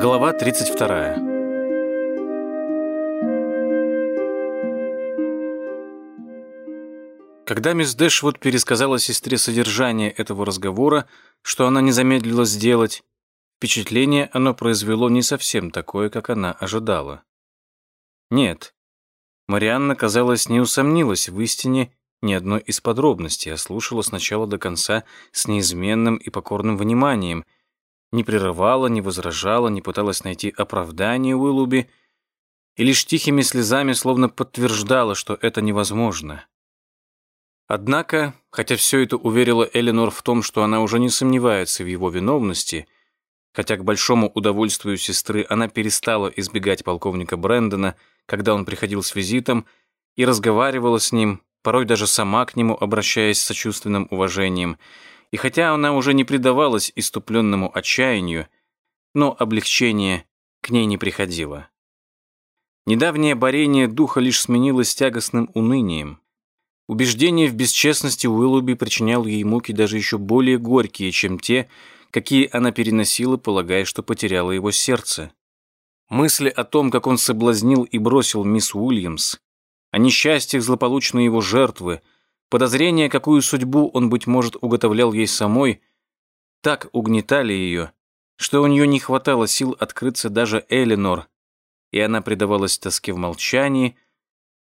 Глава 32. Когда мисс Дэшвуд пересказала сестре содержание этого разговора, что она не замедлила сделать, впечатление оно произвело не совсем такое, как она ожидала. Нет, Марианна, казалось, не усомнилась в истине ни одной из подробностей, а слушала сначала до конца с неизменным и покорным вниманием – не прерывала, не возражала, не пыталась найти оправдание Уиллуби и лишь тихими слезами словно подтверждала, что это невозможно. Однако, хотя все это уверило Эленор в том, что она уже не сомневается в его виновности, хотя к большому удовольствию сестры она перестала избегать полковника Брэндона, когда он приходил с визитом, и разговаривала с ним, порой даже сама к нему обращаясь с сочувственным уважением – и хотя она уже не предавалась иступленному отчаянию, но облегчение к ней не приходило. Недавнее борение духа лишь сменилось тягостным унынием. Убеждение в бесчестности Уиллуби причинял ей муки даже еще более горькие, чем те, какие она переносила, полагая, что потеряла его сердце. Мысли о том, как он соблазнил и бросил мисс Уильямс, о несчастьях злополучной его жертвы — Подозрения, какую судьбу он, быть может, уготовлял ей самой, так угнетали ее, что у нее не хватало сил открыться даже Эленор, и она предавалась тоске в молчании,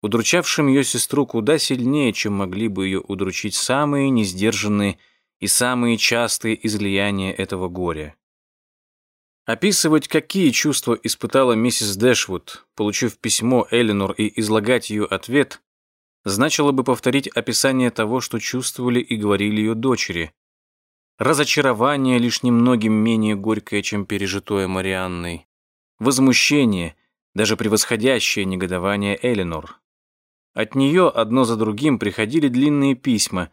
удручавшим ее сестру куда сильнее, чем могли бы ее удручить самые несдержанные и самые частые излияния этого горя. Описывать, какие чувства испытала миссис Дэшвуд, получив письмо Эленор и излагать ее ответ, значило бы повторить описание того, что чувствовали и говорили ее дочери. Разочарование лишь немногим менее горькое, чем пережитое Марианной. Возмущение, даже превосходящее негодование Эленор. От нее одно за другим приходили длинные письма,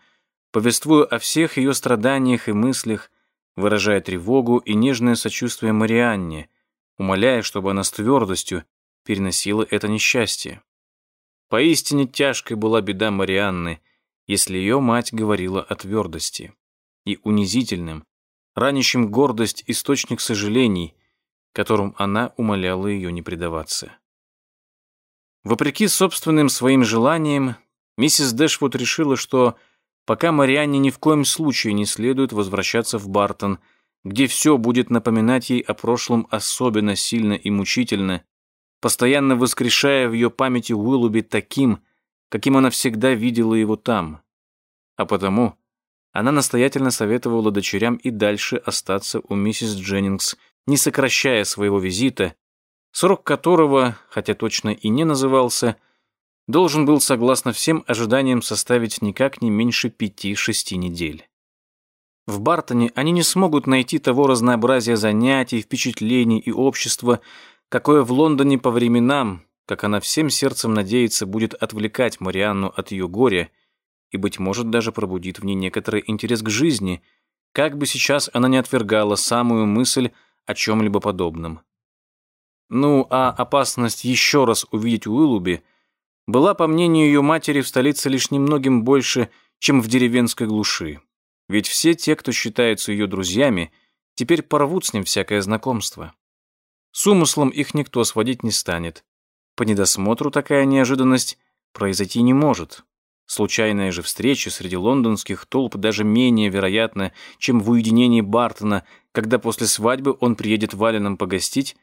повествуя о всех ее страданиях и мыслях, выражая тревогу и нежное сочувствие Марианне, умоляя, чтобы она с твердостью переносила это несчастье. Поистине тяжкой была беда Марианны, если ее мать говорила о твердости. И унизительным, ранящим гордость источник сожалений, которым она умоляла ее не предаваться. Вопреки собственным своим желаниям, миссис Дэшвуд решила, что пока Марианне ни в коем случае не следует возвращаться в Бартон, где все будет напоминать ей о прошлом особенно сильно и мучительно, постоянно воскрешая в ее памяти Уиллуби таким, каким она всегда видела его там. А потому она настоятельно советовала дочерям и дальше остаться у миссис Дженнингс, не сокращая своего визита, срок которого, хотя точно и не назывался, должен был, согласно всем ожиданиям, составить никак не меньше пяти-шести недель. В Бартоне они не смогут найти того разнообразия занятий, впечатлений и общества, какое в Лондоне по временам, как она всем сердцем надеется, будет отвлекать Марианну от ее горя и, быть может, даже пробудит в ней некоторый интерес к жизни, как бы сейчас она не отвергала самую мысль о чем-либо подобном. Ну, а опасность еще раз увидеть Уиллуби была, по мнению ее матери, в столице лишь немногим больше, чем в деревенской глуши. Ведь все те, кто считаются ее друзьями, теперь порвут с ним всякое знакомство. С умыслом их никто сводить не станет. По недосмотру такая неожиданность произойти не может. Случайная же встреча среди лондонских толп даже менее вероятна, чем в уединении Бартона, когда после свадьбы он приедет валеном погостить,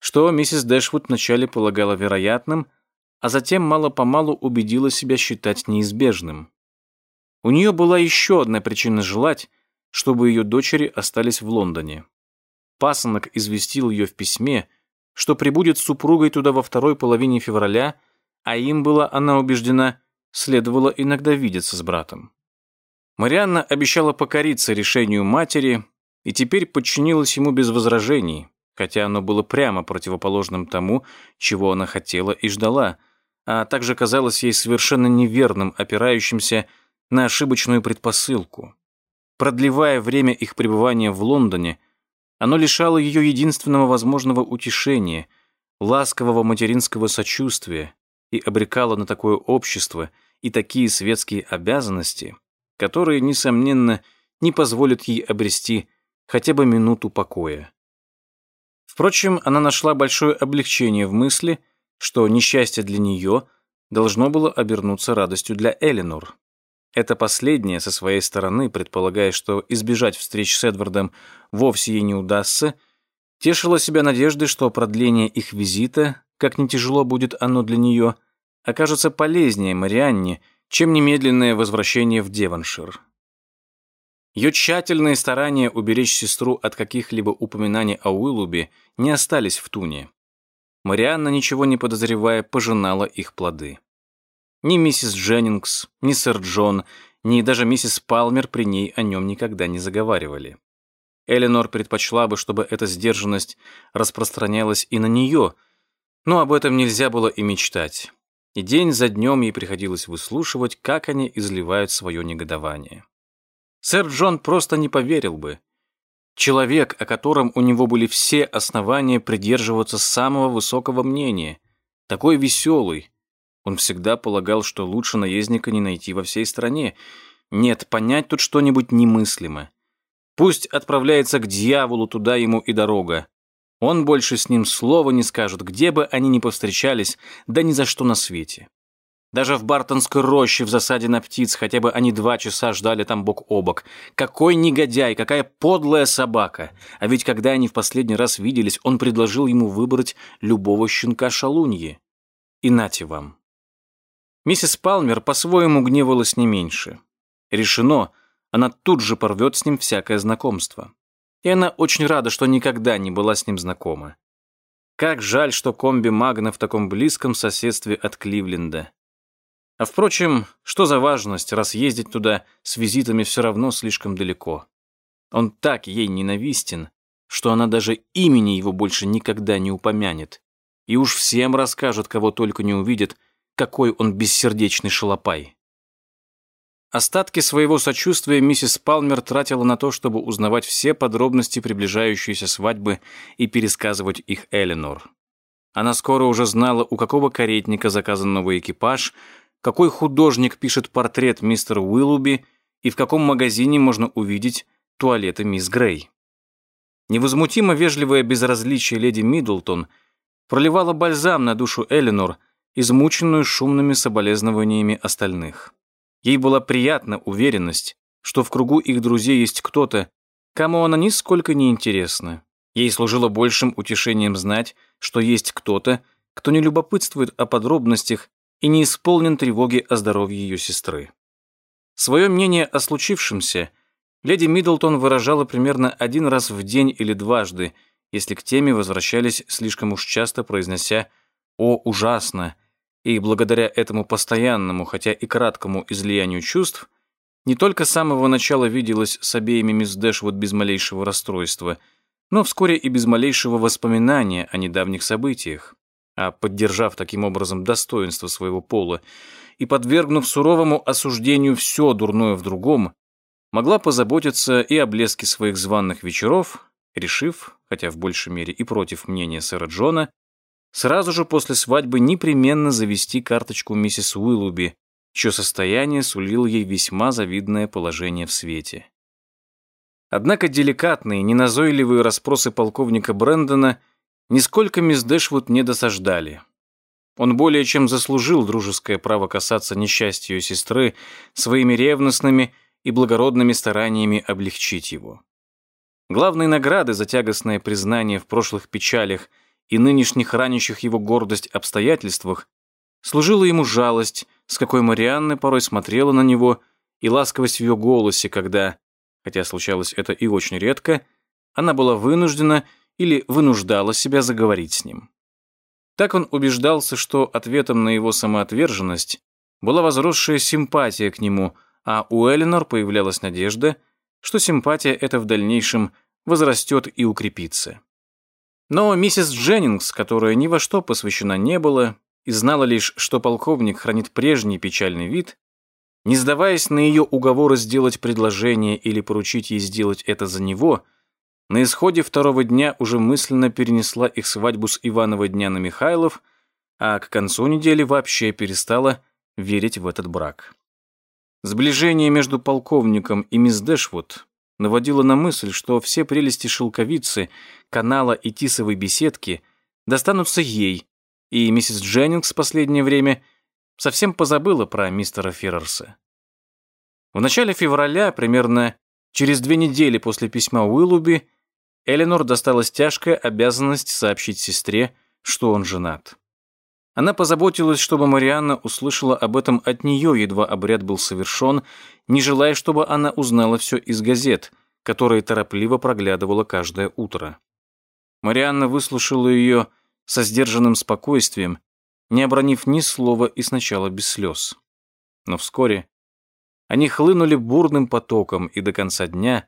что миссис Дэшвуд вначале полагала вероятным, а затем мало-помалу убедила себя считать неизбежным. У нее была еще одна причина желать, чтобы ее дочери остались в Лондоне. Пасынок известил ее в письме, что прибудет с супругой туда во второй половине февраля, а им была, она убеждена, следовало иногда видеться с братом. Марианна обещала покориться решению матери и теперь подчинилась ему без возражений, хотя оно было прямо противоположным тому, чего она хотела и ждала, а также казалось ей совершенно неверным, опирающимся на ошибочную предпосылку. Продлевая время их пребывания в Лондоне, оно лишало ее единственного возможного утешения, ласкового материнского сочувствия и обрекало на такое общество и такие светские обязанности, которые, несомненно, не позволят ей обрести хотя бы минуту покоя. Впрочем, она нашла большое облегчение в мысли, что несчастье для нее должно было обернуться радостью для Эленор. Это последнее со своей стороны, предполагая, что избежать встреч с Эдвардом вовсе ей не удастся, тешила себя надеждой, что продление их визита, как не тяжело будет оно для нее, окажется полезнее Марианне, чем немедленное возвращение в Девоншир. Ее тщательные старания уберечь сестру от каких-либо упоминаний о Уиллубе не остались в туне. Марианна, ничего не подозревая, пожинала их плоды. Ни миссис Дженнингс, ни сэр Джон, ни даже миссис Палмер при ней о нем никогда не заговаривали. Эленор предпочла бы, чтобы эта сдержанность распространялась и на нее, но об этом нельзя было и мечтать. И день за днем ей приходилось выслушивать, как они изливают свое негодование. Сэр Джон просто не поверил бы. Человек, о котором у него были все основания придерживаться самого высокого мнения, такой веселый, он всегда полагал, что лучше наездника не найти во всей стране. Нет, понять тут что-нибудь немыслимо. Пусть отправляется к дьяволу, туда ему и дорога. Он больше с ним слова не скажет, где бы они ни повстречались, да ни за что на свете. Даже в Бартонской роще в засаде на птиц хотя бы они два часа ждали там бок о бок. Какой негодяй, какая подлая собака. А ведь когда они в последний раз виделись, он предложил ему выбрать любого щенка шалуньи. И нате вам. Миссис Палмер по-своему гневалась не меньше. Решено, она тут же порвет с ним всякое знакомство. И она очень рада, что никогда не была с ним знакома. Как жаль, что комби Магна в таком близком соседстве от Кливленда. А впрочем, что за важность, раз ездить туда с визитами все равно слишком далеко. Он так ей ненавистен, что она даже имени его больше никогда не упомянет. И уж всем расскажет, кого только не увидит, какой он бессердечный шалопай. Остатки своего сочувствия миссис Палмер тратила на то, чтобы узнавать все подробности приближающейся свадьбы и пересказывать их Эленор. Она скоро уже знала, у какого каретника заказан новый экипаж, какой художник пишет портрет мистера Уиллуби и в каком магазине можно увидеть туалеты мисс Грей. Невозмутимо вежливое безразличие леди Миддлтон проливало бальзам на душу Эленор, измученную шумными соболезнованиями остальных. Ей была приятна уверенность, что в кругу их друзей есть кто-то, кому она нисколько не интересна. Ей служило большим утешением знать, что есть кто-то, кто не любопытствует о подробностях и не исполнен тревоги о здоровье ее сестры. Свое мнение о случившемся леди Миддлтон выражала примерно один раз в день или дважды, если к теме возвращались слишком уж часто, произнося «О, ужасно!» И благодаря этому постоянному, хотя и краткому излиянию чувств, не только с самого начала виделась с обеими мисс Дэшвуд без малейшего расстройства, но вскоре и без малейшего воспоминания о недавних событиях, а поддержав таким образом достоинство своего пола и подвергнув суровому осуждению все дурное в другом, могла позаботиться и о блеске своих званных вечеров, решив, хотя в большей мере и против мнения сэра Джона, сразу же после свадьбы непременно завести карточку миссис Уиллуби, чье состояние сулило ей весьма завидное положение в свете. Однако деликатные, неназойливые расспросы полковника Брэндона нисколько мисс Дэшвуд не досаждали. Он более чем заслужил дружеское право касаться несчастья ее сестры своими ревностными и благородными стараниями облегчить его. Главной награды за тягостное признание в прошлых печалях – и нынешних ранящих его гордость обстоятельствах служила ему жалость, с какой Марианна порой смотрела на него, и ласковость в ее голосе, когда, хотя случалось это и очень редко, она была вынуждена или вынуждала себя заговорить с ним. Так он убеждался, что ответом на его самоотверженность была возросшая симпатия к нему, а у Эленор появлялась надежда, что симпатия эта в дальнейшем возрастет и укрепится. Но миссис Дженнингс, которая ни во что посвящена не была и знала лишь, что полковник хранит прежний печальный вид, не сдаваясь на ее уговоры сделать предложение или поручить ей сделать это за него, на исходе второго дня уже мысленно перенесла их свадьбу с Иванова дня на Михайлов, а к концу недели вообще перестала верить в этот брак. Сближение между полковником и мисс Дэшвуд наводило на мысль, что все прелести шелковицы, канала и тисовой беседки достанутся ей, и миссис Дженнингс в последнее время совсем позабыла про мистера Феррерса. В начале февраля, примерно через две недели после письма Уиллуби, Эленор досталась тяжкая обязанность сообщить сестре, что он женат. Она позаботилась, чтобы Марианна услышала об этом от нее, едва обряд был совершен, не желая, чтобы она узнала все из газет, которые торопливо проглядывала каждое утро. Марианна выслушала ее со сдержанным спокойствием, не обронив ни слова и сначала без слез. Но вскоре они хлынули бурным потоком, и до конца дня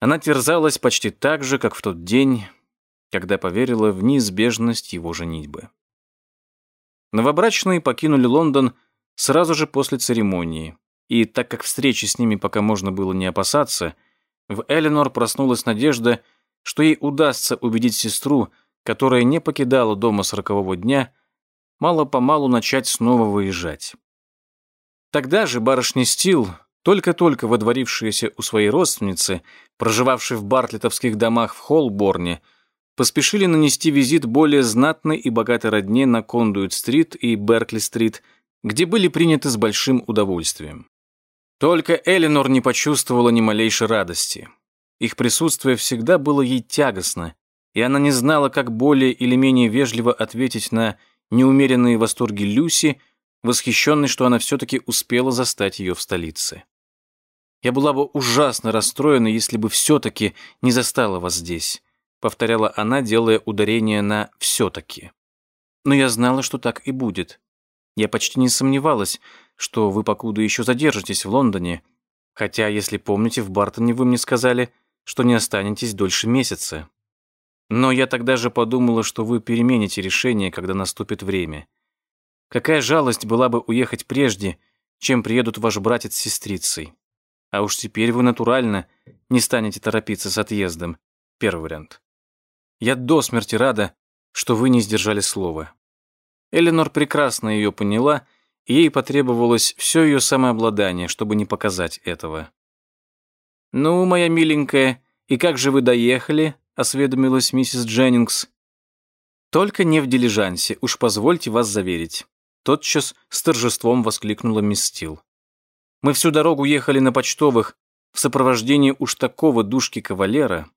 она терзалась почти так же, как в тот день, когда поверила в неизбежность его женитьбы. Новобрачные покинули Лондон сразу же после церемонии, и так как встречи с ними пока можно было не опасаться, в Эленор проснулась надежда, что ей удастся убедить сестру, которая не покидала дома сорокового дня, мало-помалу начать снова выезжать. Тогда же барышня Стил, только-только водворившаяся у своей родственницы, проживавшей в бартлетовских домах в Холборне, поспешили нанести визит более знатной и богатой родне на Кондуит-стрит и Беркли-стрит, где были приняты с большим удовольствием. Только Эленор не почувствовала ни малейшей радости. Их присутствие всегда было ей тягостно, и она не знала, как более или менее вежливо ответить на неумеренные восторги Люси, восхищенной, что она все-таки успела застать ее в столице. «Я была бы ужасно расстроена, если бы все-таки не застала вас здесь повторяла она, делая ударение на «все-таки». Но я знала, что так и будет. Я почти не сомневалась, что вы покуда еще задержитесь в Лондоне, хотя, если помните, в Бартоне вы мне сказали, что не останетесь дольше месяца. Но я тогда же подумала, что вы перемените решение, когда наступит время. Какая жалость была бы уехать прежде, чем приедут ваш братец с сестрицей. А уж теперь вы натурально не станете торопиться с отъездом. Первый вариант. Я до смерти рада, что вы не сдержали слова». Эленор прекрасно ее поняла, и ей потребовалось все ее самообладание, чтобы не показать этого. «Ну, моя миленькая, и как же вы доехали?» — осведомилась миссис Дженнингс. «Только не в дилижансе, уж позвольте вас заверить». Тотчас с торжеством воскликнула мисс Стил. «Мы всю дорогу ехали на почтовых в сопровождении уж такого душки кавалера,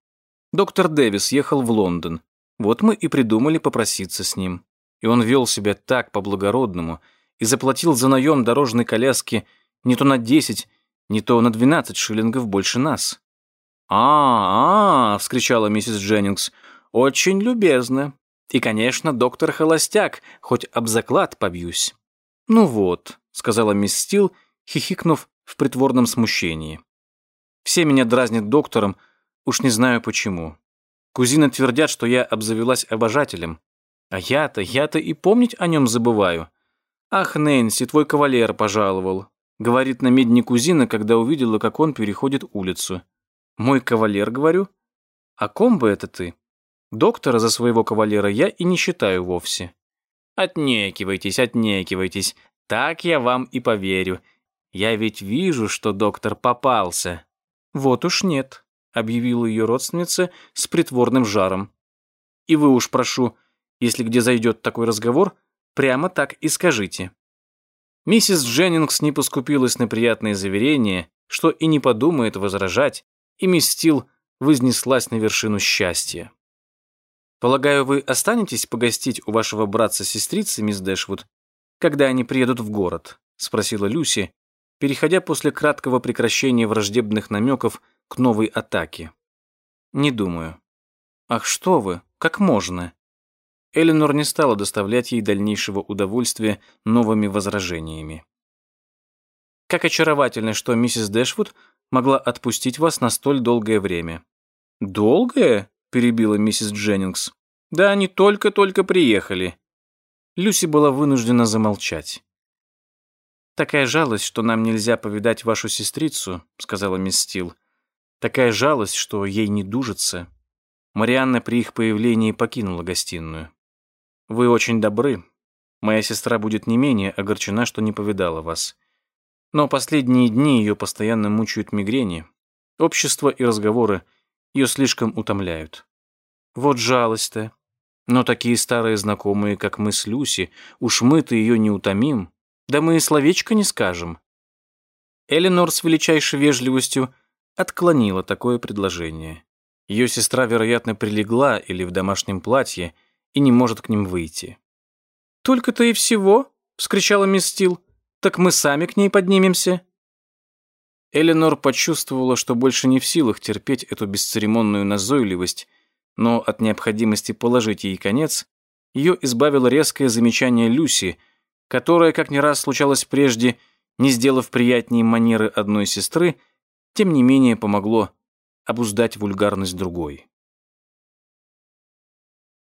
Доктор Дэвис ехал в Лондон. Вот мы и придумали попроситься с ним. И он вел себя так по-благородному и заплатил за наем дорожной коляски не то на 10, не то на 12 шиллингов больше нас. «А, -а, -а вскричала миссис Дженнингс, — «очень любезно. И, конечно, доктор Холостяк, хоть об заклад побьюсь». «Ну вот», — сказала мисс Стил, хихикнув в притворном смущении. «Все меня дразнят доктором, Уж не знаю почему. Кузины твердят, что я обзавелась обожателем. А я-то, я-то и помнить о нем забываю. Ах, Нэнси, твой кавалер пожаловал. Говорит на медне кузина, когда увидела, как он переходит улицу. Мой кавалер, говорю? О ком бы это ты? Доктора за своего кавалера я и не считаю вовсе. Отнекивайтесь, отнекивайтесь. Так я вам и поверю. Я ведь вижу, что доктор попался. Вот уж нет объявила ее родственница с притворным жаром. «И вы уж, прошу, если где зайдет такой разговор, прямо так и скажите». Миссис Дженнингс не поскупилась на приятные заверения, что и не подумает возражать, и мисс Стил вознеслась на вершину счастья. «Полагаю, вы останетесь погостить у вашего братца-сестрицы, мисс Дэшвуд, когда они приедут в город?» — спросила Люси, переходя после краткого прекращения враждебных намеков к новой атаке. Не думаю. Ах, что вы, как можно? Эленор не стала доставлять ей дальнейшего удовольствия новыми возражениями. Как очаровательно, что миссис Дэшвуд могла отпустить вас на столь долгое время. Долгое? перебила миссис Дженнингс. Да они только-только приехали. Люси была вынуждена замолчать. «Такая жалость, что нам нельзя повидать вашу сестрицу», — сказала мисс Стил. Такая жалость, что ей не дужится. Марианна при их появлении покинула гостиную. «Вы очень добры. Моя сестра будет не менее огорчена, что не повидала вас. Но последние дни ее постоянно мучают мигрени. Общество и разговоры ее слишком утомляют. Вот жалость-то. Но такие старые знакомые, как мы с Люси, уж мы-то ее не утомим, да мы и словечко не скажем. Эленор с величайшей вежливостью отклонила такое предложение. Ее сестра, вероятно, прилегла или в домашнем платье и не может к ним выйти. «Только-то и всего?» — вскричала мисс Стил. «Так мы сами к ней поднимемся». Эленор почувствовала, что больше не в силах терпеть эту бесцеремонную назойливость, но от необходимости положить ей конец, ее избавило резкое замечание Люси, которая, как не раз случалось прежде, не сделав приятнее манеры одной сестры, тем не менее помогло обуздать вульгарность другой.